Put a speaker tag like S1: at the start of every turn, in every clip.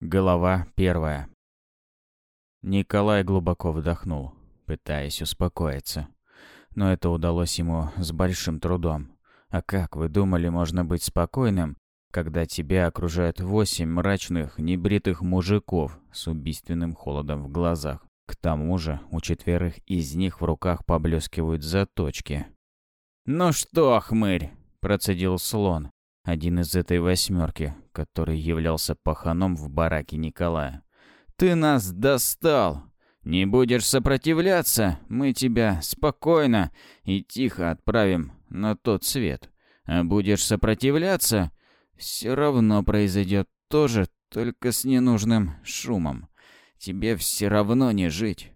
S1: Голова первая. Николай глубоко вдохнул, пытаясь успокоиться. Но это удалось ему с большим трудом. А как вы думали, можно быть спокойным, когда тебя окружают восемь мрачных, небритых мужиков с убийственным холодом в глазах? К тому же у четверых из них в руках поблескивают заточки. «Ну что, хмырь!» – процедил слон, один из этой восьмерки, который являлся паханом в бараке Николая. «Ты нас достал! Не будешь сопротивляться, мы тебя спокойно и тихо отправим на тот свет. А будешь сопротивляться, все равно произойдет то же, только с ненужным шумом. Тебе все равно не жить».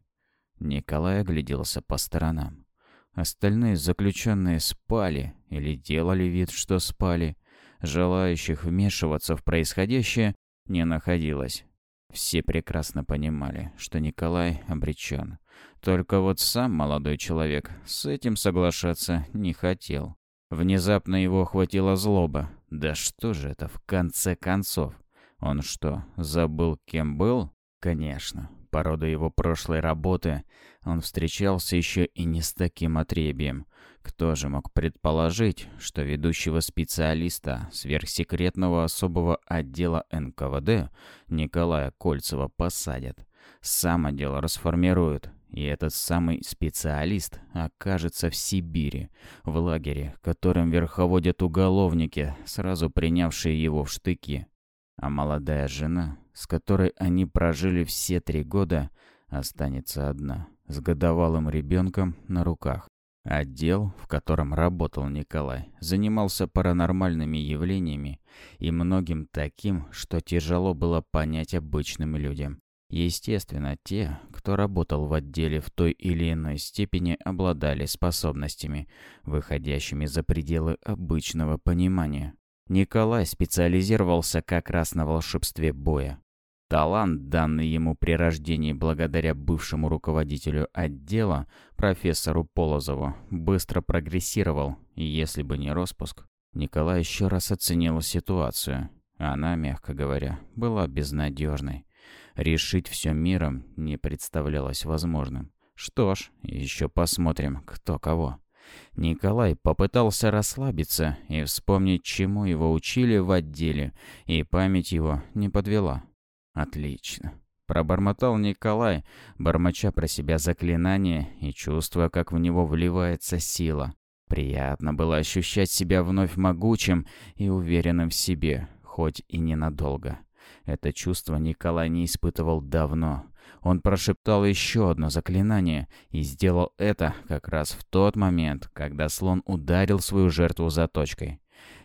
S1: Николай огляделся по сторонам. Остальные заключенные спали или делали вид, что спали. Желающих вмешиваться в происходящее не находилось. Все прекрасно понимали, что Николай обречен. Только вот сам молодой человек с этим соглашаться не хотел. Внезапно его охватила злоба. Да что же это в конце концов? Он что, забыл, кем был? Конечно, по роду его прошлой работы он встречался еще и не с таким отребием. Кто же мог предположить, что ведущего специалиста сверхсекретного особого отдела НКВД Николая Кольцева посадят? Сам отдел расформируют, и этот самый специалист окажется в Сибири, в лагере, которым верховодят уголовники, сразу принявшие его в штыки. А молодая жена, с которой они прожили все три года, останется одна, с годовалым ребенком на руках. Отдел, в котором работал Николай, занимался паранормальными явлениями и многим таким, что тяжело было понять обычным людям. Естественно, те, кто работал в отделе в той или иной степени, обладали способностями, выходящими за пределы обычного понимания. Николай специализировался как раз на волшебстве боя. Талант, данный ему при рождении благодаря бывшему руководителю отдела, профессору Полозову, быстро прогрессировал, и если бы не распуск, Николай еще раз оценил ситуацию. Она, мягко говоря, была безнадежной. Решить все миром не представлялось возможным. Что ж, еще посмотрим, кто кого. Николай попытался расслабиться и вспомнить, чему его учили в отделе, и память его не подвела. Отлично. Пробормотал Николай, бормоча про себя заклинание и чувствуя, как в него вливается сила. Приятно было ощущать себя вновь могучим и уверенным в себе, хоть и ненадолго. Это чувство Николай не испытывал давно. Он прошептал еще одно заклинание и сделал это как раз в тот момент, когда слон ударил свою жертву заточкой.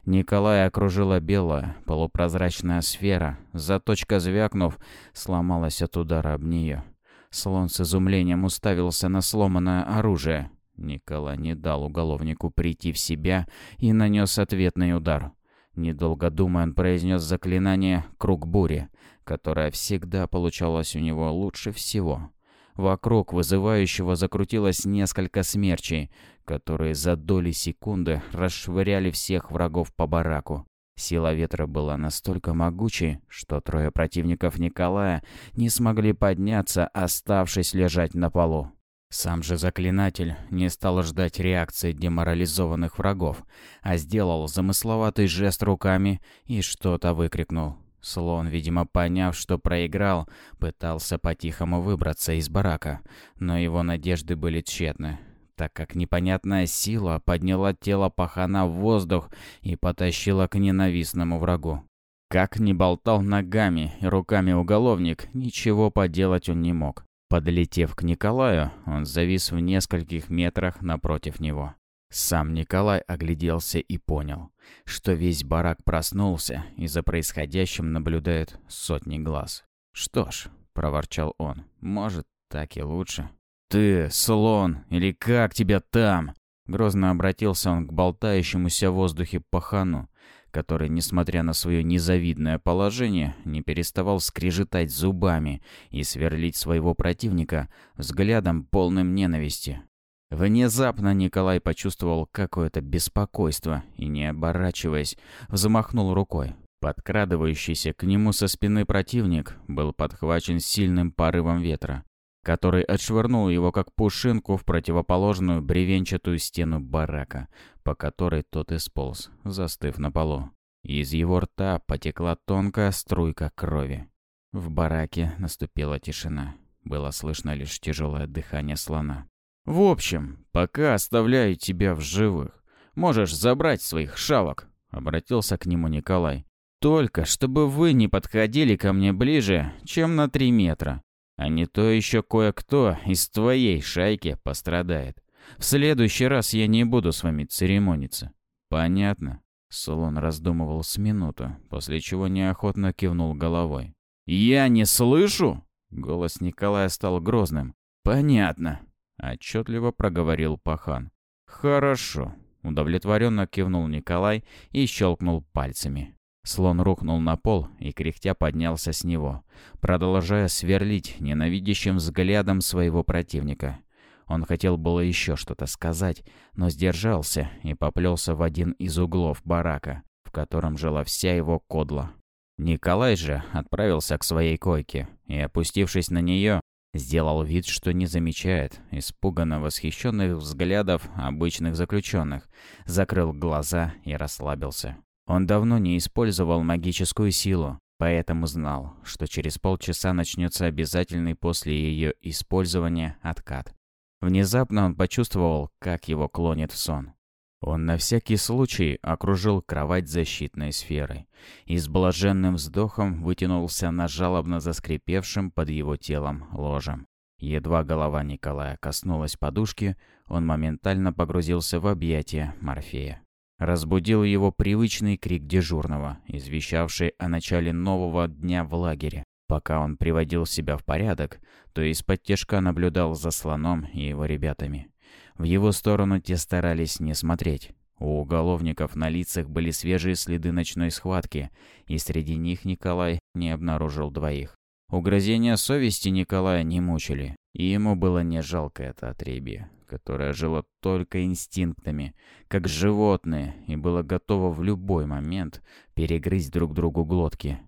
S1: Николая окружила белая, полупрозрачная сфера. Заточка звякнув, сломалась от удара об нее. Слон с изумлением уставился на сломанное оружие. Николай не дал уголовнику прийти в себя и нанес ответный удар. Недолго думая, он произнес заклинание «Круг бури», которое всегда получалось у него лучше всего. Вокруг вызывающего закрутилось несколько смерчей, которые за доли секунды расшвыряли всех врагов по бараку. Сила ветра была настолько могучей, что трое противников Николая не смогли подняться, оставшись лежать на полу. Сам же заклинатель не стал ждать реакции деморализованных врагов, а сделал замысловатый жест руками и что-то выкрикнул. Слон, видимо, поняв, что проиграл, пытался по-тихому выбраться из барака, но его надежды были тщетны, так как непонятная сила подняла тело пахана в воздух и потащила к ненавистному врагу. Как ни болтал ногами и руками уголовник, ничего поделать он не мог. Подлетев к Николаю, он завис в нескольких метрах напротив него. Сам Николай огляделся и понял, что весь барак проснулся и за происходящим наблюдает сотни глаз. «Что ж», — проворчал он, — «может, так и лучше». «Ты, слон, или как тебя там?» Грозно обратился он к болтающемуся в воздухе пахану, который, несмотря на свое незавидное положение, не переставал скрежетать зубами и сверлить своего противника взглядом полным ненависти. Внезапно Николай почувствовал какое-то беспокойство и, не оборачиваясь, взмахнул рукой. Подкрадывающийся к нему со спины противник был подхвачен сильным порывом ветра, который отшвырнул его как пушинку в противоположную бревенчатую стену барака, по которой тот исполз, застыв на полу. Из его рта потекла тонкая струйка крови. В бараке наступила тишина. Было слышно лишь тяжелое дыхание слона. «В общем, пока оставляю тебя в живых. Можешь забрать своих шавок», — обратился к нему Николай. Только чтобы вы не подходили ко мне ближе, чем на три метра. А не то еще кое-кто из твоей шайки пострадает. В следующий раз я не буду с вами церемониться. Понятно?» Солон раздумывал с минуту, после чего неохотно кивнул головой. «Я не слышу?» Голос Николая стал грозным. «Понятно», — отчетливо проговорил Пахан. «Хорошо», — удовлетворенно кивнул Николай и щелкнул пальцами. Слон рухнул на пол и кряхтя поднялся с него, продолжая сверлить ненавидящим взглядом своего противника. Он хотел было еще что-то сказать, но сдержался и поплелся в один из углов барака, в котором жила вся его кодла. Николай же отправился к своей койке и, опустившись на нее, сделал вид, что не замечает испуганно восхищенных взглядов обычных заключенных, закрыл глаза и расслабился. Он давно не использовал магическую силу, поэтому знал, что через полчаса начнется обязательный после ее использования откат. Внезапно он почувствовал, как его клонит в сон. Он на всякий случай окружил кровать защитной сферой и с блаженным вздохом вытянулся на жалобно заскрипевшем под его телом ложем. Едва голова Николая коснулась подушки, он моментально погрузился в объятия Морфея. Разбудил его привычный крик дежурного, извещавший о начале нового дня в лагере. Пока он приводил себя в порядок, то из-под тяжка наблюдал за слоном и его ребятами. В его сторону те старались не смотреть. У уголовников на лицах были свежие следы ночной схватки, и среди них Николай не обнаружил двоих. Угрозения совести Николая не мучили, и ему было не жалко это отребье которое жило только инстинктами, как животные, и было готово в любой момент перегрызть друг другу глотки.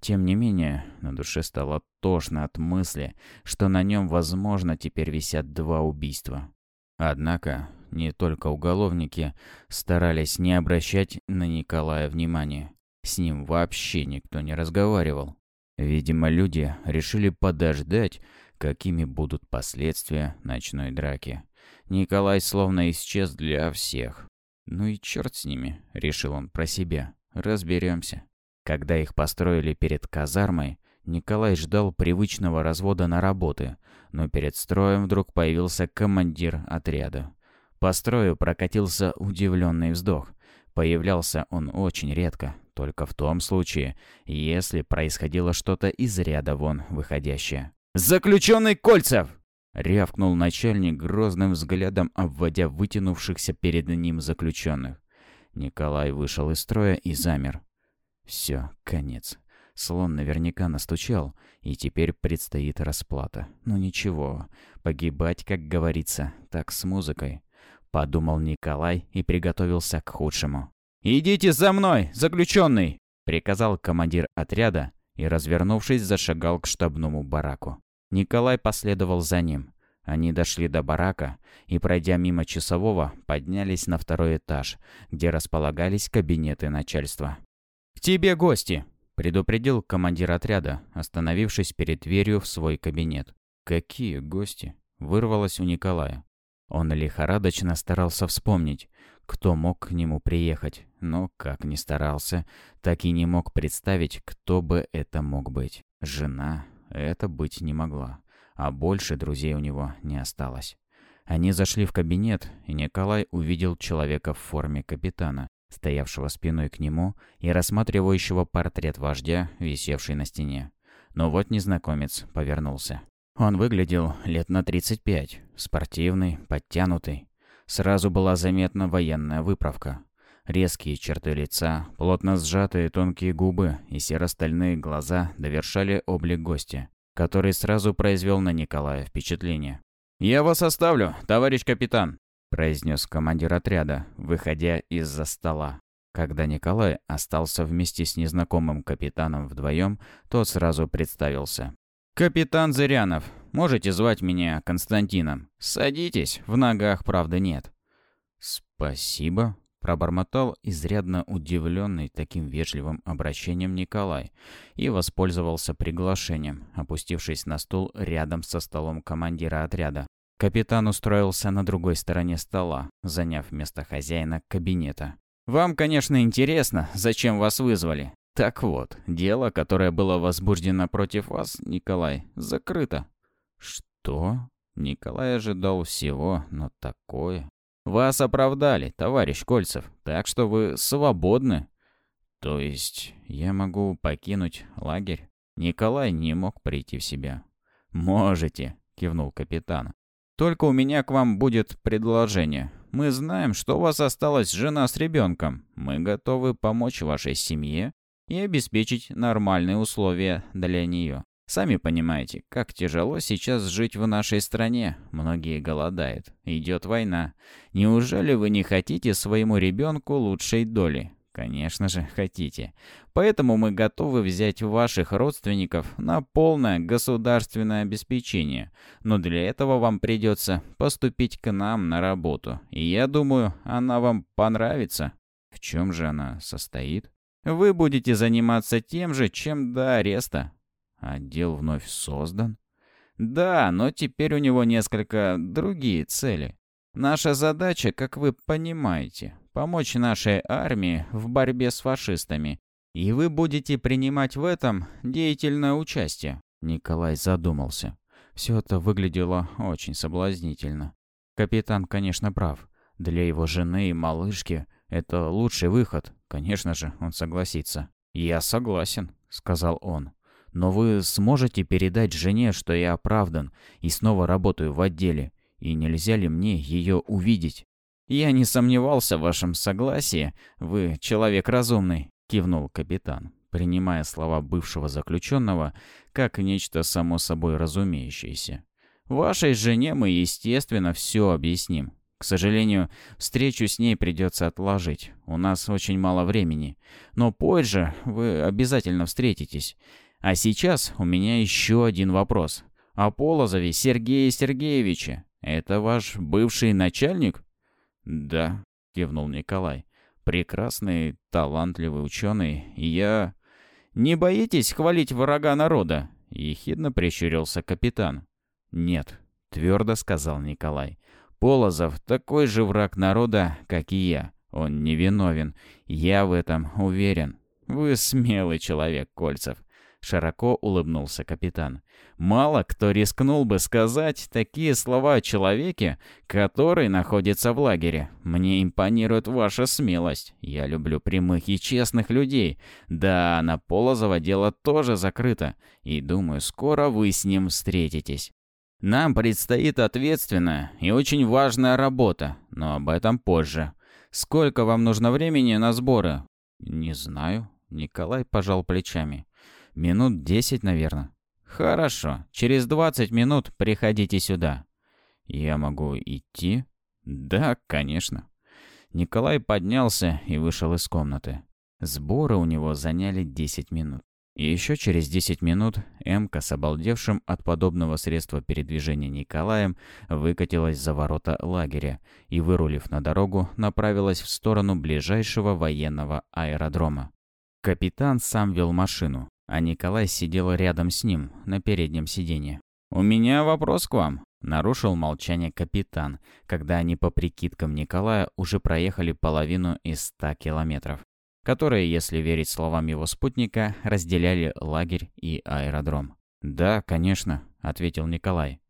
S1: Тем не менее, на душе стало тошно от мысли, что на нем, возможно, теперь висят два убийства. Однако, не только уголовники старались не обращать на Николая внимания. С ним вообще никто не разговаривал. Видимо, люди решили подождать, какими будут последствия ночной драки. Николай словно исчез для всех. «Ну и черт с ними», — решил он про себя. «Разберемся». Когда их построили перед казармой, Николай ждал привычного развода на работы, но перед строем вдруг появился командир отряда. По строю прокатился удивленный вздох. Появлялся он очень редко, только в том случае, если происходило что-то из ряда вон выходящее. «Заключенный Кольцев!» Рявкнул начальник грозным взглядом, обводя вытянувшихся перед ним заключенных. Николай вышел из строя и замер. Все, конец. Слон наверняка настучал, и теперь предстоит расплата. Ну ничего, погибать, как говорится, так с музыкой. Подумал Николай и приготовился к худшему. «Идите за мной, заключенный!» Приказал командир отряда и, развернувшись, зашагал к штабному бараку. Николай последовал за ним. Они дошли до барака и, пройдя мимо часового, поднялись на второй этаж, где располагались кабинеты начальства. «К тебе гости!» – предупредил командир отряда, остановившись перед дверью в свой кабинет. «Какие гости?» – вырвалось у Николая. Он лихорадочно старался вспомнить, кто мог к нему приехать, но, как ни старался, так и не мог представить, кто бы это мог быть. Жена, это быть не могла, а больше друзей у него не осталось. Они зашли в кабинет, и Николай увидел человека в форме капитана, стоявшего спиной к нему и рассматривающего портрет вождя, висевший на стене. Но вот незнакомец повернулся. Он выглядел лет на 35, спортивный, подтянутый. Сразу была заметна военная выправка. Резкие черты лица, плотно сжатые тонкие губы и серо-стальные глаза довершали облик гостя, который сразу произвел на Николая впечатление. «Я вас оставлю, товарищ капитан», – произнес командир отряда, выходя из-за стола. Когда Николай остался вместе с незнакомым капитаном вдвоем, тот сразу представился. «Капитан Зырянов, можете звать меня Константином. Садитесь, в ногах, правда, нет». «Спасибо», — пробормотал изрядно удивленный таким вежливым обращением Николай и воспользовался приглашением, опустившись на стул рядом со столом командира отряда. Капитан устроился на другой стороне стола, заняв место хозяина кабинета. «Вам, конечно, интересно, зачем вас вызвали. Так вот, дело, которое было возбуждено против вас, Николай, закрыто. Что? Николай ожидал всего, но такое. Вас оправдали, товарищ Кольцев, так что вы свободны. То есть я могу покинуть лагерь? Николай не мог прийти в себя. Можете, кивнул капитан. Только у меня к вам будет предложение. Мы знаем, что у вас осталась жена с ребенком. Мы готовы помочь вашей семье и обеспечить нормальные условия для нее. Сами понимаете, как тяжело сейчас жить в нашей стране. Многие голодают. Идет война. Неужели вы не хотите своему ребенку лучшей доли? Конечно же, хотите. Поэтому мы готовы взять ваших родственников на полное государственное обеспечение. Но для этого вам придется поступить к нам на работу. И я думаю, она вам понравится. В чем же она состоит? Вы будете заниматься тем же, чем до ареста. Отдел вновь создан? Да, но теперь у него несколько другие цели. Наша задача, как вы понимаете, помочь нашей армии в борьбе с фашистами. И вы будете принимать в этом деятельное участие. Николай задумался. Все это выглядело очень соблазнительно. Капитан, конечно, прав. Для его жены и малышки это лучший выход. Конечно же, он согласится. «Я согласен», — сказал он. «Но вы сможете передать жене, что я оправдан и снова работаю в отделе, и нельзя ли мне ее увидеть?» «Я не сомневался в вашем согласии. Вы человек разумный», — кивнул капитан, принимая слова бывшего заключенного как нечто само собой разумеющееся. «Вашей жене мы, естественно, все объясним. К сожалению, встречу с ней придется отложить. У нас очень мало времени. Но позже вы обязательно встретитесь. А сейчас у меня еще один вопрос. О Полозове Сергее Сергеевиче. Это ваш бывший начальник? Да, кивнул Николай. Прекрасный, талантливый ученый. Я... Не боитесь хвалить врага народа? Ехидно прищурился капитан. Нет, твердо сказал Николай. Полозов такой же враг народа, как и я. Он невиновен. Я в этом уверен. Вы смелый человек, Кольцев. Широко улыбнулся капитан. Мало кто рискнул бы сказать такие слова о человеке, который находится в лагере. Мне импонирует ваша смелость. Я люблю прямых и честных людей. Да, на Полозова дело тоже закрыто. И думаю, скоро вы с ним встретитесь. Нам предстоит ответственная и очень важная работа, но об этом позже. Сколько вам нужно времени на сборы? Не знаю. Николай пожал плечами. Минут десять, наверное. Хорошо. Через двадцать минут приходите сюда. Я могу идти? Да, конечно. Николай поднялся и вышел из комнаты. Сборы у него заняли десять минут. И еще через 10 минут Эмка с обалдевшим от подобного средства передвижения Николаем выкатилась за ворота лагеря и, вырулив на дорогу, направилась в сторону ближайшего военного аэродрома. Капитан сам вел машину, а Николай сидел рядом с ним, на переднем сиденье. «У меня вопрос к вам», — нарушил молчание капитан, когда они по прикидкам Николая уже проехали половину из 100 километров которые, если верить словам его спутника, разделяли лагерь и аэродром. «Да, конечно», — ответил Николай.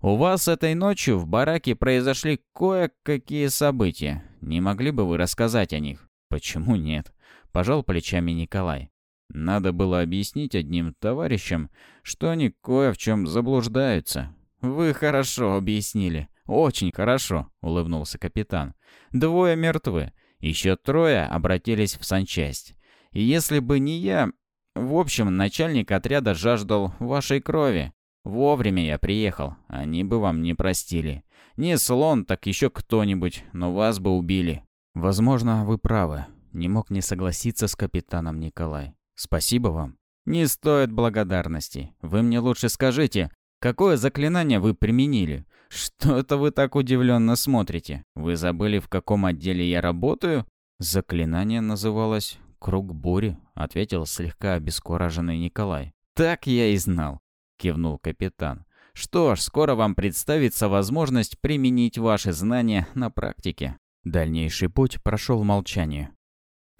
S1: «У вас этой ночью в бараке произошли кое-какие события. Не могли бы вы рассказать о них?» «Почему нет?» — пожал плечами Николай. «Надо было объяснить одним товарищам, что они кое в чем заблуждаются». «Вы хорошо объяснили. Очень хорошо», — улыбнулся капитан. «Двое мертвы. Еще трое обратились в санчасть. И если бы не я... В общем, начальник отряда жаждал вашей крови. Вовремя я приехал, они бы вам не простили. Не слон, так еще кто-нибудь, но вас бы убили. Возможно, вы правы. Не мог не согласиться с капитаном Николай. «Спасибо вам». «Не стоит благодарности. Вы мне лучше скажите, какое заклинание вы применили? Что это вы так удивленно смотрите? Вы забыли, в каком отделе я работаю?» Заклинание называлось «Круг бури», — ответил слегка обескураженный Николай. «Так я и знал», — кивнул капитан. «Что ж, скоро вам представится возможность применить ваши знания на практике». Дальнейший путь прошел в молчании.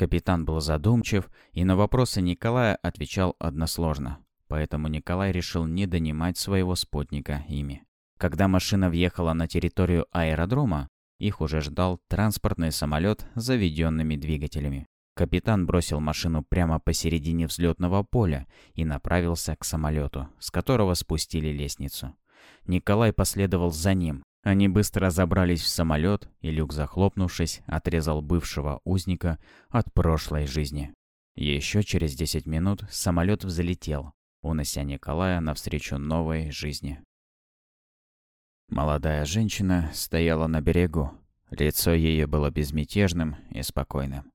S1: Капитан был задумчив и на вопросы Николая отвечал односложно. Поэтому Николай решил не донимать своего спутника ими. Когда машина въехала на территорию аэродрома, их уже ждал транспортный самолет с заведенными двигателями. Капитан бросил машину прямо посередине взлетного поля и направился к самолету, с которого спустили лестницу. Николай последовал за ним, они быстро забрались в самолет, и люк, захлопнувшись, отрезал бывшего узника от прошлой жизни. Еще через 10 минут самолет взлетел, унося Николая навстречу новой жизни. Молодая женщина стояла на берегу. Лицо ее было безмятежным и спокойным.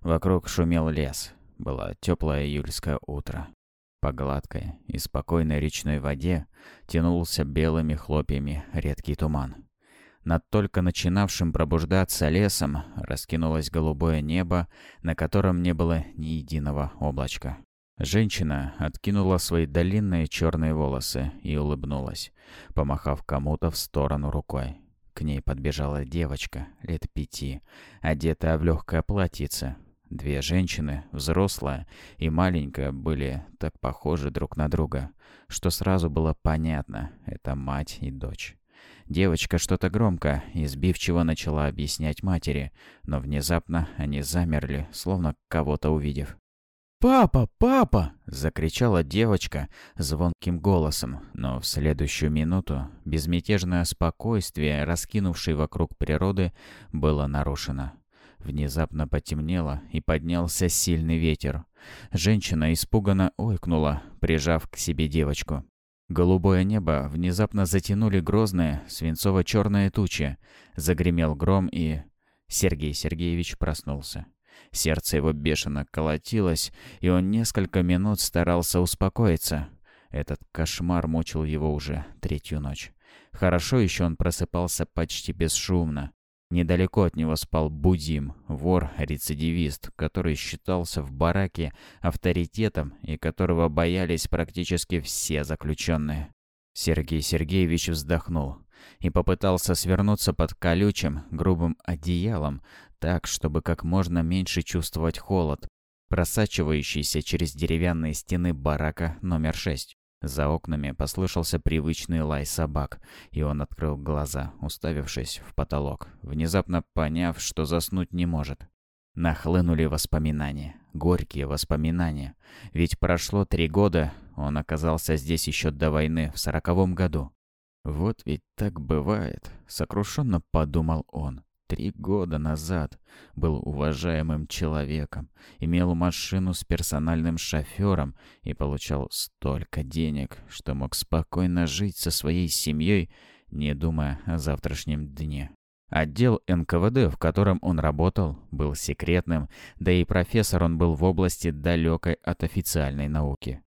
S1: Вокруг шумел лес. Было теплое июльское утро. По гладкой и спокойной речной воде тянулся белыми хлопьями редкий туман. Над только начинавшим пробуждаться лесом раскинулось голубое небо, на котором не было ни единого облачка. Женщина откинула свои длинные черные волосы и улыбнулась, помахав кому-то в сторону рукой. К ней подбежала девочка лет пяти, одетая в легкое платьице, Две женщины, взрослая и маленькая, были так похожи друг на друга, что сразу было понятно — это мать и дочь. Девочка что-то громко и сбивчиво начала объяснять матери, но внезапно они замерли, словно кого-то увидев. «Папа! Папа!» — закричала девочка звонким голосом, но в следующую минуту безмятежное спокойствие, раскинувшее вокруг природы, было нарушено. Внезапно потемнело, и поднялся сильный ветер. Женщина испуганно ойкнула, прижав к себе девочку. Голубое небо внезапно затянули грозные свинцово-черные тучи. Загремел гром, и... Сергей Сергеевич проснулся. Сердце его бешено колотилось, и он несколько минут старался успокоиться. Этот кошмар мучил его уже третью ночь. Хорошо еще он просыпался почти бесшумно. Недалеко от него спал Будим, вор-рецидивист, который считался в бараке авторитетом и которого боялись практически все заключенные. Сергей Сергеевич вздохнул и попытался свернуться под колючим, грубым одеялом, так, чтобы как можно меньше чувствовать холод, просачивающийся через деревянные стены барака номер шесть. За окнами послышался привычный лай собак, и он открыл глаза, уставившись в потолок, внезапно поняв, что заснуть не может. Нахлынули воспоминания, горькие воспоминания. Ведь прошло три года, он оказался здесь еще до войны, в сороковом году. «Вот ведь так бывает», — сокрушенно подумал он три года назад был уважаемым человеком, имел машину с персональным шофером и получал столько денег, что мог спокойно жить со своей семьей, не думая о завтрашнем дне. Отдел НКВД, в котором он работал, был секретным, да и профессор он был в области далекой от официальной науки.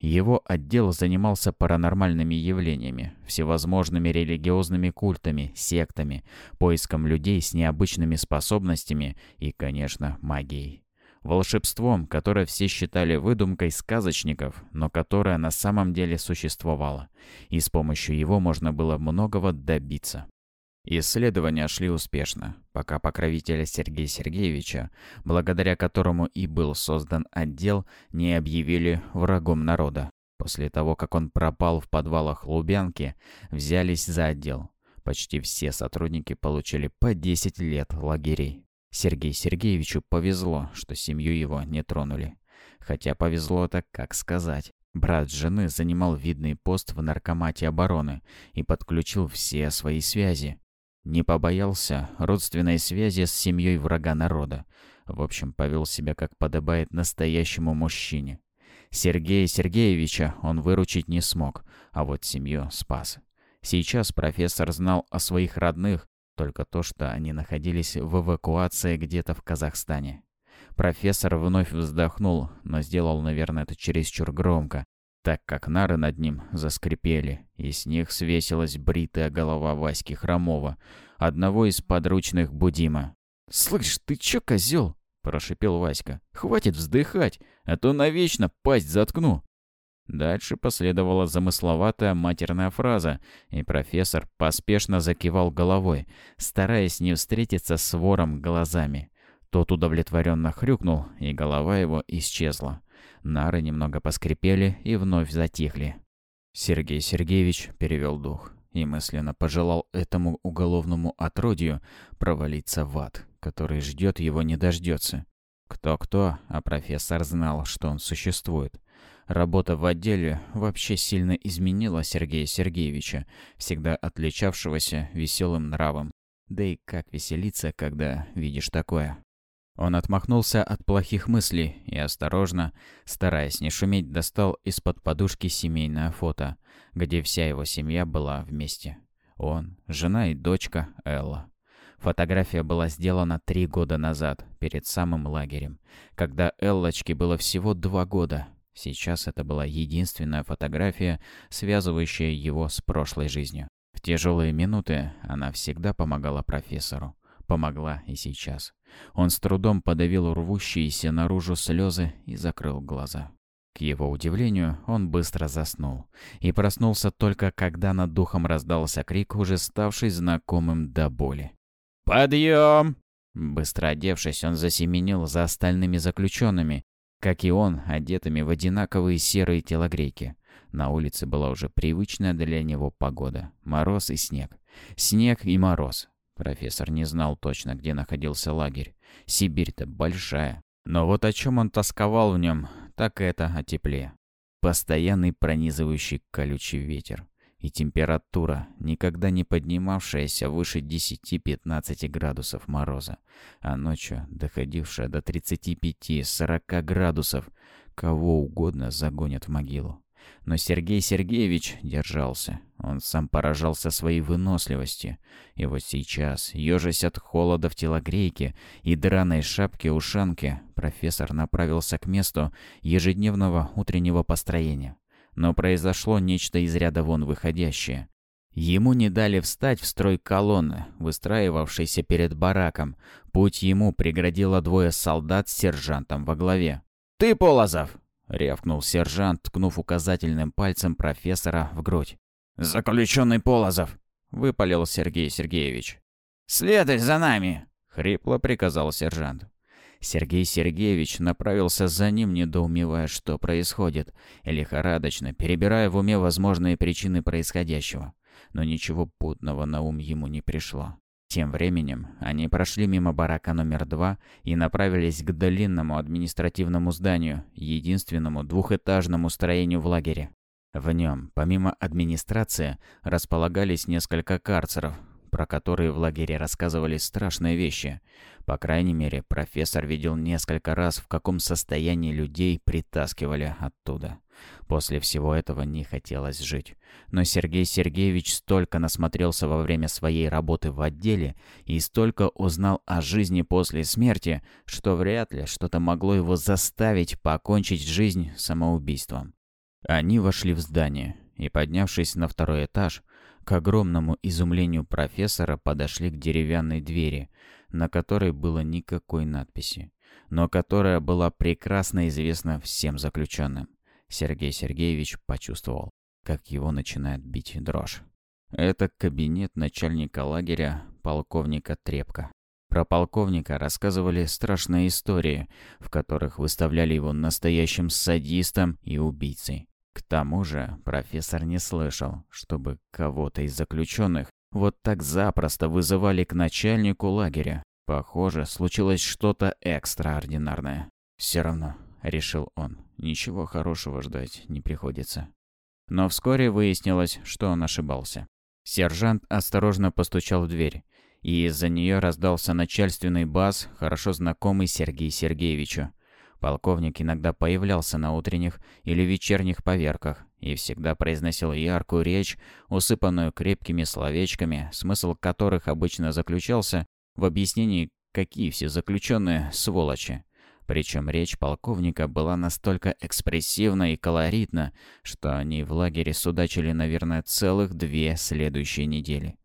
S1: Его отдел занимался паранормальными явлениями, всевозможными религиозными культами, сектами, поиском людей с необычными способностями и, конечно, магией. Волшебством, которое все считали выдумкой сказочников, но которое на самом деле существовало, и с помощью его можно было многого добиться. Исследования шли успешно, пока покровителя Сергея Сергеевича, благодаря которому и был создан отдел, не объявили врагом народа. После того, как он пропал в подвалах Лубянки, взялись за отдел. Почти все сотрудники получили по 10 лет лагерей. Сергею Сергеевичу повезло, что семью его не тронули. Хотя повезло так, как сказать. Брат жены занимал видный пост в наркомате обороны и подключил все свои связи. Не побоялся родственной связи с семьей врага народа. В общем, повел себя как подобает настоящему мужчине. Сергея Сергеевича он выручить не смог, а вот семью спас. Сейчас профессор знал о своих родных, только то, что они находились в эвакуации где-то в Казахстане. профессор вновь вздохнул, но сделал, наверное, это чересчур громко, так как нары над ним заскрипели, и с них свесилась бритая голова Васьки Хромова, одного из подручных Будима. «Слышь, ты чё, козёл?» – прошипел Васька. «Хватит вздыхать, а то навечно пасть заткну». Дальше последовала замысловатая матерная фраза, и профессор поспешно закивал головой, стараясь не встретиться с вором глазами. Тот удовлетворенно хрюкнул, и голова его исчезла. Нары немного поскрипели и вновь затихли. Сергей Сергеевич перевел дух и мысленно пожелал этому уголовному отродью провалиться в ад, который ждет его не дождется. Кто-кто, а профессор знал, что он существует. Работа в отделе вообще сильно изменила Сергея Сергеевича, всегда отличавшегося веселым нравом. Да и как веселиться, когда видишь такое? Он отмахнулся от плохих мыслей и осторожно, стараясь не шуметь, достал из-под подушки семейное фото, где вся его семья была вместе. Он, жена и дочка Элла. Фотография была сделана три года назад, перед самым лагерем, когда Эллочке было всего два года, Сейчас это была единственная фотография, связывающая его с прошлой жизнью. В тяжелые минуты она всегда помогала профессору. Помогла и сейчас. Он с трудом подавил рвущиеся наружу слезы и закрыл глаза. К его удивлению, он быстро заснул. И проснулся только когда над духом раздался крик, уже ставший знакомым до боли. «Подъем!» Быстро одевшись, он засеменил за остальными заключенными, как и он, одетыми в одинаковые серые телогрейки. На улице была уже привычная для него погода. Мороз и снег. Снег и мороз. Профессор не знал точно, где находился лагерь. Сибирь-то большая. Но вот о чем он тосковал в нем, так это о тепле. Постоянный пронизывающий колючий ветер и температура, никогда не поднимавшаяся выше 10-15 градусов мороза, а ночью доходившая до 35-40 градусов, кого угодно загонят в могилу. Но Сергей Сергеевич держался. Он сам поражался своей выносливости. И вот сейчас, ежась от холода в телогрейке и драной шапке-ушанке, профессор направился к месту ежедневного утреннего построения. Но произошло нечто из ряда вон выходящее. Ему не дали встать в строй колонны, выстраивавшейся перед бараком. Путь ему преградило двое солдат с сержантом во главе. «Ты, Полозов!» — рявкнул сержант, ткнув указательным пальцем профессора в грудь. «Заключенный Полозов!» — выпалил Сергей Сергеевич. «Следуй за нами!» — хрипло приказал сержант. Сергей Сергеевич направился за ним, недоумевая, что происходит, и лихорадочно перебирая в уме возможные причины происходящего. Но ничего путного на ум ему не пришло. Тем временем они прошли мимо барака номер два и направились к длинному административному зданию, единственному двухэтажному строению в лагере. В нем, помимо администрации, располагались несколько карцеров, про которые в лагере рассказывали страшные вещи. По крайней мере, профессор видел несколько раз, в каком состоянии людей притаскивали оттуда. После всего этого не хотелось жить. Но Сергей Сергеевич столько насмотрелся во время своей работы в отделе и столько узнал о жизни после смерти, что вряд ли что-то могло его заставить покончить жизнь самоубийством. Они вошли в здание и, поднявшись на второй этаж, к огромному изумлению профессора подошли к деревянной двери, на которой было никакой надписи, но которая была прекрасно известна всем заключенным. Сергей Сергеевич почувствовал, как его начинает бить дрожь. Это кабинет начальника лагеря полковника Трепка. Про полковника рассказывали страшные истории, в которых выставляли его настоящим садистом и убийцей. К тому же профессор не слышал, чтобы кого-то из заключенных вот так запросто вызывали к начальнику лагеря. Похоже, случилось что-то экстраординарное. Все равно, решил он, ничего хорошего ждать не приходится. Но вскоре выяснилось, что он ошибался. Сержант осторожно постучал в дверь, и из-за нее раздался начальственный бас, хорошо знакомый Сергею Сергеевичу. Полковник иногда появлялся на утренних или вечерних поверках и всегда произносил яркую речь, усыпанную крепкими словечками, смысл которых обычно заключался в объяснении, какие все заключенные сволочи. Причем речь полковника была настолько экспрессивна и колоритна, что они в лагере судачили, наверное, целых две следующие недели.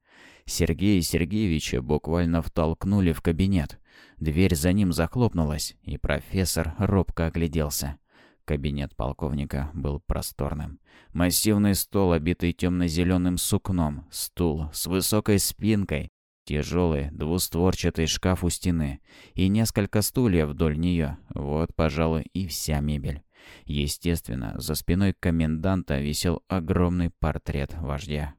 S1: Сергея Сергеевича буквально втолкнули в кабинет. Дверь за ним захлопнулась, и профессор робко огляделся. Кабинет полковника был просторным. Массивный стол, обитый темно-зеленым сукном, стул с высокой спинкой, тяжелый двустворчатый шкаф у стены и несколько стульев вдоль нее. Вот, пожалуй, и вся мебель. Естественно, за спиной коменданта висел огромный портрет вождя.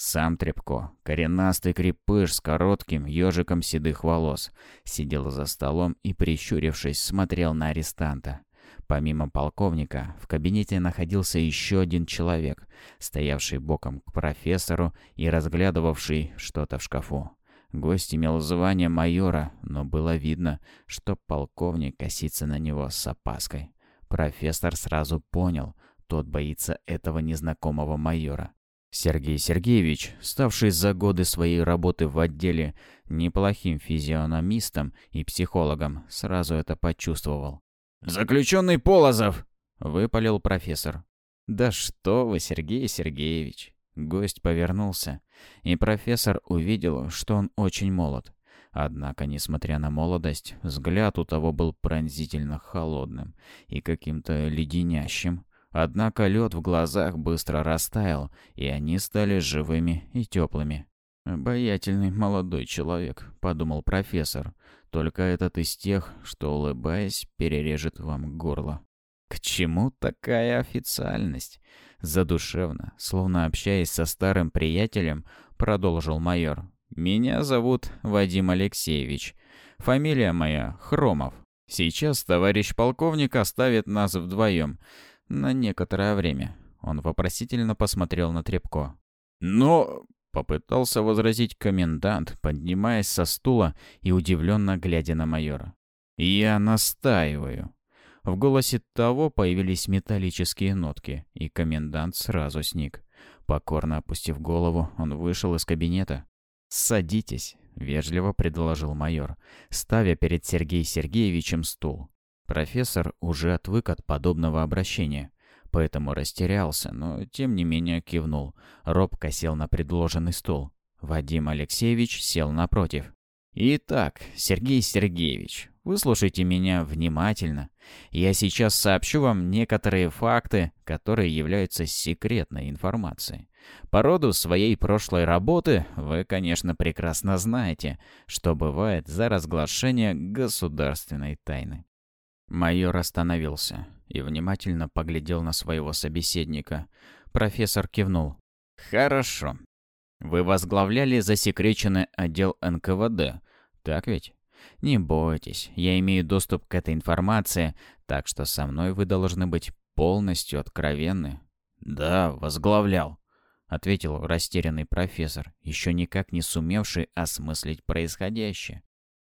S1: Сам Трепко, коренастый крепыш с коротким ежиком седых волос, сидел за столом и, прищурившись, смотрел на арестанта. Помимо полковника, в кабинете находился еще один человек, стоявший боком к профессору и разглядывавший что-то в шкафу. Гость имел звание майора, но было видно, что полковник косится на него с опаской. Профессор сразу понял, тот боится этого незнакомого майора. Сергей Сергеевич, ставший за годы своей работы в отделе неплохим физиономистом и психологом, сразу это почувствовал.
S2: «Заключенный Полозов!»
S1: — выпалил профессор. «Да что вы, Сергей Сергеевич!» Гость повернулся, и профессор увидел, что он очень молод. Однако, несмотря на молодость, взгляд у того был пронзительно холодным и каким-то леденящим. Однако лед в глазах быстро растаял, и они стали живыми и теплыми. «Обаятельный молодой человек», — подумал профессор. «Только этот из тех, что, улыбаясь, перережет вам горло». «К чему такая официальность?» Задушевно, словно общаясь со старым приятелем, продолжил майор. «Меня зовут Вадим Алексеевич. Фамилия моя Хромов. Сейчас товарищ полковник оставит нас вдвоем. На некоторое время». Он вопросительно посмотрел на Трепко.
S2: «Но
S1: Попытался возразить комендант, поднимаясь со стула и удивленно глядя на майора. «Я настаиваю». В голосе того появились металлические нотки, и комендант сразу сник. Покорно опустив голову, он вышел из кабинета. «Садитесь», — вежливо предложил майор, ставя перед Сергеем Сергеевичем стул. Профессор уже отвык от подобного обращения поэтому растерялся, но тем не менее кивнул. Робко сел на предложенный стул. Вадим Алексеевич сел напротив. «Итак, Сергей Сергеевич, выслушайте меня внимательно. Я сейчас сообщу вам некоторые факты, которые являются секретной информацией. По роду своей прошлой работы вы, конечно, прекрасно знаете, что бывает за разглашение государственной тайны. Майор остановился и внимательно поглядел на своего собеседника. Профессор кивнул. «Хорошо. Вы возглавляли засекреченный отдел НКВД, так ведь? Не бойтесь, я имею доступ к этой информации, так что со мной вы должны быть полностью откровенны». «Да, возглавлял», — ответил растерянный профессор, еще никак не сумевший осмыслить происходящее.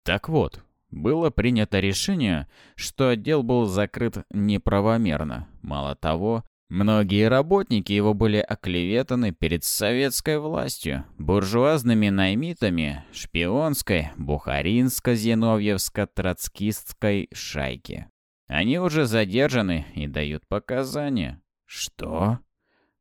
S1: «Так вот, было принято решение, что отдел был закрыт неправомерно. Мало того, многие работники его были оклеветаны перед советской властью, буржуазными наймитами, шпионской, бухаринско-зиновьевско-троцкистской шайки. Они уже задержаны и дают показания. Что?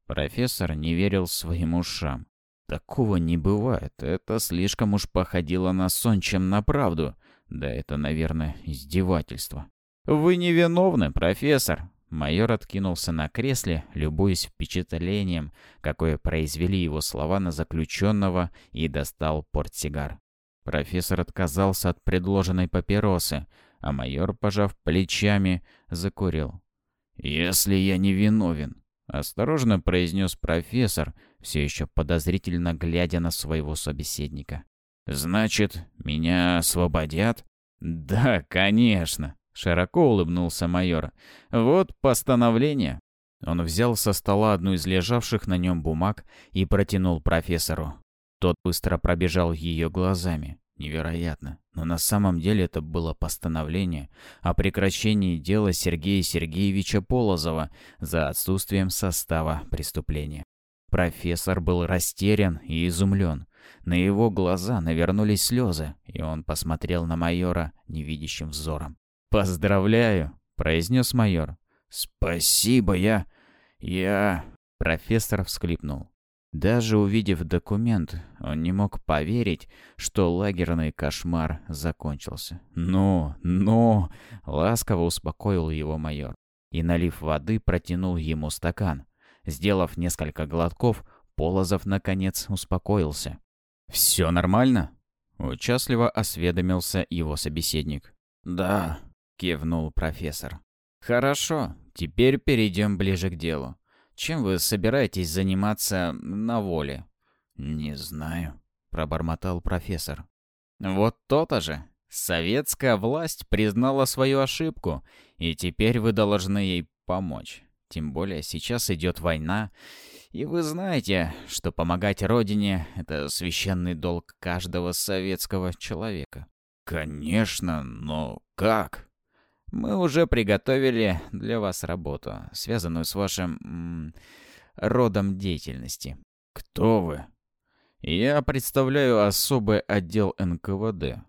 S1: Профессор не верил своим ушам. Такого не бывает. Это слишком уж походило на сон, чем на правду. Да это, наверное, издевательство. «Вы невиновны, профессор!» Майор откинулся на кресле, любуясь впечатлением, какое произвели его слова на заключенного, и достал портсигар. Профессор отказался от предложенной папиросы, а майор, пожав плечами, закурил. «Если я не виновен», — осторожно произнес профессор, все еще подозрительно глядя на своего собеседника. «Значит, меня освободят?» «Да, конечно», — широко улыбнулся майор. «Вот постановление». Он взял со стола одну из лежавших на нем бумаг и протянул профессору. Тот быстро пробежал ее глазами. Невероятно. Но на самом деле это было постановление о прекращении дела Сергея Сергеевича Полозова за отсутствием состава преступления. Профессор был растерян и изумлен. На его глаза навернулись слезы, и он посмотрел на майора невидящим взором. «Поздравляю», — произнес майор.
S2: «Спасибо, я... я...»
S1: Профессор всхлипнул. Даже увидев документ, он не мог поверить, что лагерный кошмар закончился. «Ну, ну!» — ласково успокоил его майор. И, налив воды, протянул ему стакан. Сделав несколько глотков, Полозов, наконец, успокоился. «Все нормально?» — участливо осведомился его собеседник.
S2: «Да», —
S1: кивнул профессор. «Хорошо, теперь перейдем ближе к делу. Чем вы собираетесь заниматься на воле?»
S2: «Не знаю», —
S1: пробормотал профессор. «Вот то-то же. Советская власть признала свою ошибку, и теперь вы должны ей помочь. Тем более сейчас идет война, и вы знаете, что помогать Родине — это священный долг каждого советского человека».
S2: «Конечно, но как?»
S1: Мы уже приготовили для вас работу, связанную с вашим м родом деятельности.
S2: Кто вы?
S1: Я представляю особый отдел НКВД.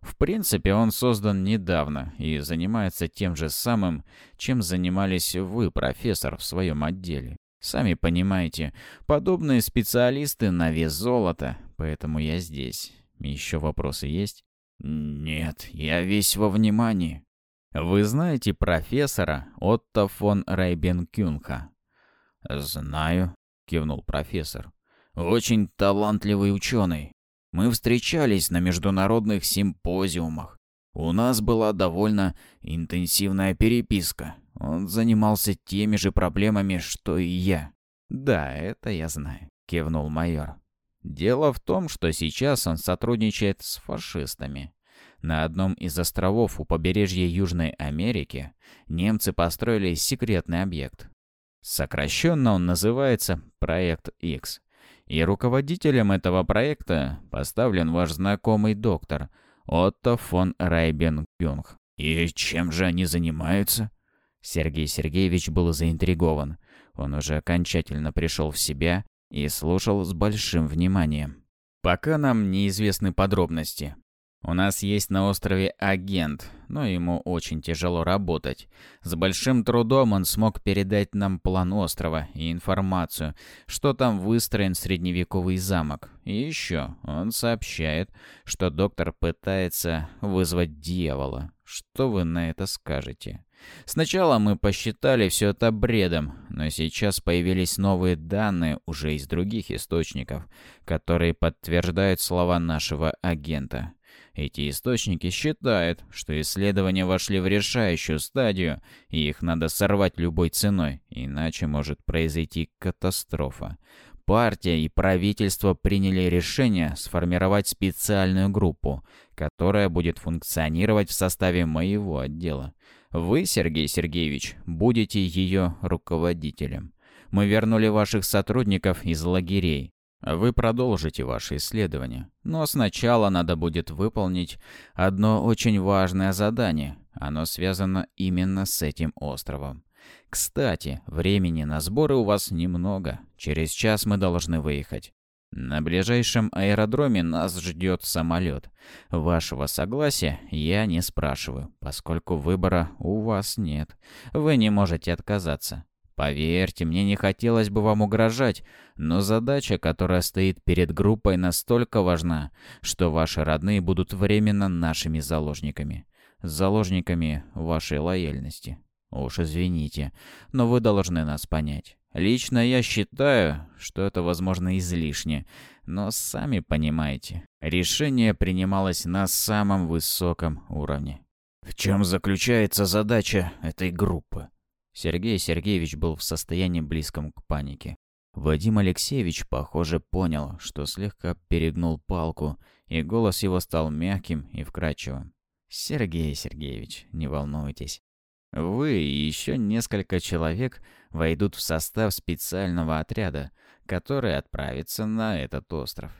S1: В принципе, он создан недавно и занимается тем же самым, чем занимались вы, профессор, в своем отделе. Сами понимаете, подобные специалисты на вес золота, поэтому я здесь. Еще вопросы есть?
S2: Нет, я весь во внимании.
S1: Вы знаете профессора Отто фон Райбенкюнха?
S2: Знаю, кивнул профессор. Очень талантливый ученый. Мы встречались на международных симпозиумах. У нас была довольно интенсивная переписка. Он занимался теми же проблемами, что и я.
S1: Да, это я знаю, кивнул майор. Дело в том, что сейчас он сотрудничает с фашистами. На одном из островов у побережья Южной Америки немцы построили секретный объект. Сокращенно он называется «Проект X». И руководителем этого проекта поставлен ваш знакомый доктор Отто фон Райбен-Кюнг.
S2: И чем же они занимаются?
S1: Сергей Сергеевич был заинтригован. Он уже окончательно пришел в себя и слушал с большим вниманием. Пока нам неизвестны подробности, у нас есть на острове агент, но ему очень тяжело работать. С большим трудом он смог передать нам план острова и информацию, что там выстроен средневековый замок. И еще он сообщает, что доктор пытается вызвать дьявола. Что вы на это скажете? Сначала мы посчитали все это бредом, но сейчас появились новые данные уже из других источников, которые подтверждают слова нашего агента. Эти источники считают, что исследования вошли в решающую стадию, и их надо сорвать любой ценой, иначе может произойти катастрофа. Партия и правительство приняли решение сформировать специальную группу, которая будет функционировать в составе моего отдела. Вы, Сергей Сергеевич, будете ее руководителем. Мы вернули ваших сотрудников из лагерей, вы продолжите ваши исследования, но сначала надо будет выполнить одно очень важное задание. Оно связано именно с этим островом. Кстати, времени на сборы у вас немного. Через час мы должны выехать. На ближайшем аэродроме нас ждет самолет. Вашего согласия я не спрашиваю, поскольку выбора у вас нет. Вы не можете отказаться. Поверьте, мне не хотелось бы вам угрожать, но задача, которая стоит перед группой, настолько важна, что ваши родные будут временно нашими заложниками. Заложниками вашей лояльности. Уж извините, но вы должны нас понять. Лично я считаю, что это, возможно, излишне, но сами понимаете, решение принималось на самом высоком уровне.
S2: В чем заключается задача этой группы?
S1: Сергей Сергеевич был в состоянии близком к панике. Вадим Алексеевич, похоже, понял, что слегка перегнул палку, и голос его стал мягким и вкрадчивым. «Сергей Сергеевич, не волнуйтесь. Вы и еще несколько человек войдут в состав специального отряда, который отправится на этот остров.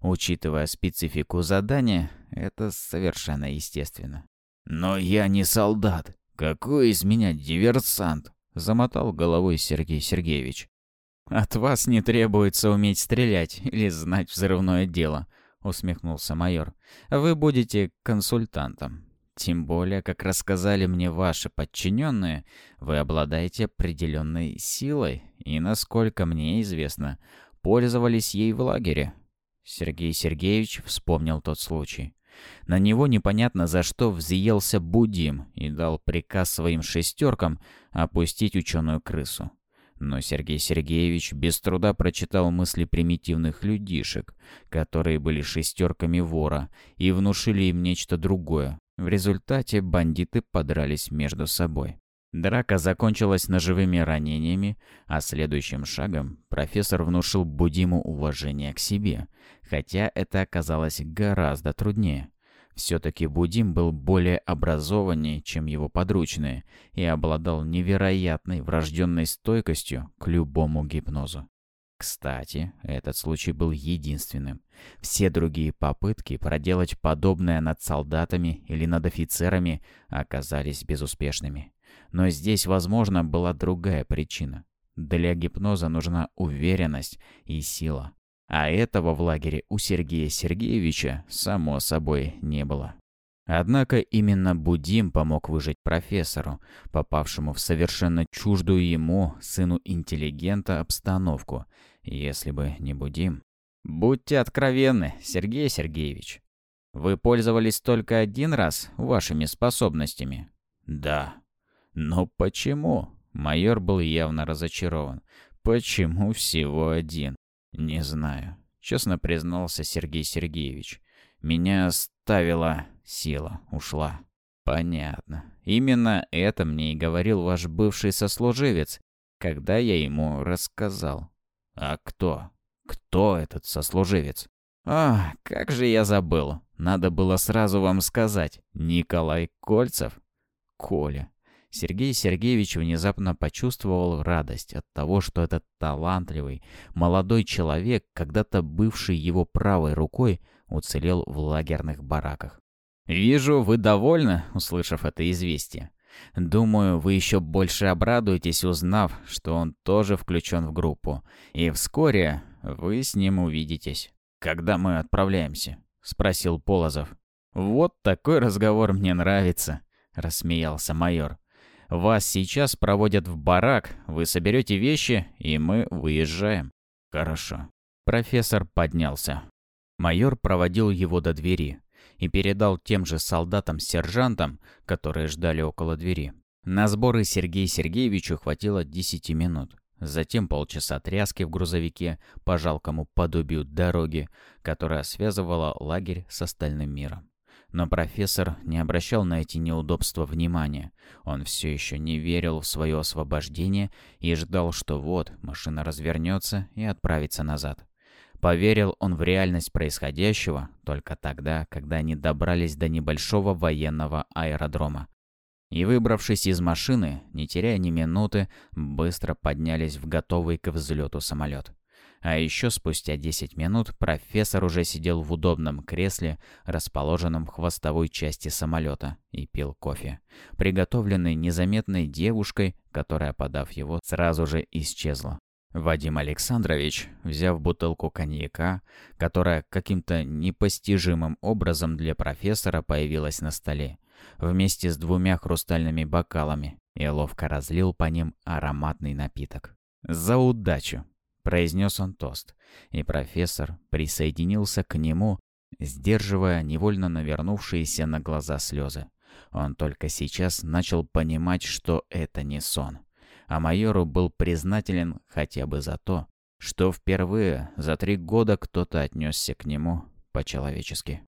S1: Учитывая специфику задания, это совершенно естественно.
S2: «Но я не солдат», «Какой из меня диверсант?»
S1: — замотал головой Сергей Сергеевич. «От вас не требуется уметь стрелять или знать взрывное дело», — усмехнулся майор. «Вы будете консультантом. Тем более, как рассказали мне ваши подчиненные, вы обладаете определенной силой и, насколько мне известно, пользовались ей в лагере. Сергей Сергеевич вспомнил тот случай. На него непонятно за что взъелся Будим и дал приказ своим шестеркам опустить ученую крысу. Но Сергей Сергеевич без труда прочитал мысли примитивных людишек, которые были шестерками вора, и внушили им нечто другое. В результате бандиты подрались между собой. Драка закончилась ножевыми ранениями, а следующим шагом профессор внушил Будиму уважение к себе, хотя это оказалось гораздо труднее. Все-таки Будим был более образованнее, чем его подручные, и обладал невероятной врожденной стойкостью к любому гипнозу. Кстати, этот случай был единственным. Все другие попытки проделать подобное над солдатами или над офицерами оказались безуспешными. Но здесь, возможно, была другая причина. Для гипноза нужна уверенность и сила. А этого в лагере у Сергея Сергеевича, само собой, не было. Однако именно Будим помог выжить профессору, попавшему в совершенно чуждую ему, сыну интеллигента, обстановку. Если бы не Будим... Будьте откровенны, Сергей Сергеевич. Вы пользовались только один раз вашими способностями?
S2: Да.
S1: Но почему? Майор был явно разочарован. Почему всего один? «Не знаю», — честно признался Сергей Сергеевич. «Меня ставила сила, ушла». «Понятно. Именно это мне и говорил ваш бывший сослуживец, когда я ему рассказал». «А кто? Кто этот сослуживец?» «А, как же я забыл. Надо было сразу вам сказать. Николай Кольцев?» «Коля. Сергей Сергеевич внезапно почувствовал радость от того, что этот талантливый, молодой человек, когда-то бывший его правой рукой, уцелел в лагерных бараках. «Вижу, вы довольны, услышав это известие. Думаю, вы еще больше обрадуетесь, узнав, что он тоже включен в группу. И вскоре вы с ним увидитесь. Когда мы отправляемся?» — спросил Полозов. «Вот такой разговор мне нравится», — рассмеялся майор. Вас сейчас проводят в барак, вы соберете вещи, и мы выезжаем». «Хорошо». Профессор поднялся. Майор проводил его до двери и передал тем же солдатам-сержантам, которые ждали около двери. На сборы Сергею Сергеевичу хватило 10 минут. Затем полчаса тряски в грузовике по жалкому подобию дороги, которая связывала лагерь с остальным миром. Но профессор не обращал на эти неудобства внимания. Он все еще не верил в свое освобождение и ждал, что вот машина развернется и отправится назад. Поверил он в реальность происходящего только тогда, когда они добрались до небольшого военного аэродрома. И выбравшись из машины, не теряя ни минуты, быстро поднялись в готовый к взлету самолет. А еще спустя 10 минут профессор уже сидел в удобном кресле, расположенном в хвостовой части самолета, и пил кофе, приготовленный незаметной девушкой, которая, подав его, сразу же исчезла. Вадим Александрович, взяв бутылку коньяка, которая каким-то непостижимым образом для профессора появилась на столе, вместе с двумя хрустальными бокалами, и ловко разлил по ним ароматный напиток. «За удачу!» Произнес он тост, и профессор присоединился к нему, сдерживая невольно навернувшиеся на глаза слезы. Он только сейчас начал понимать, что это не сон. А майору был признателен хотя бы за то, что впервые за три года кто-то отнесся к нему по-человечески.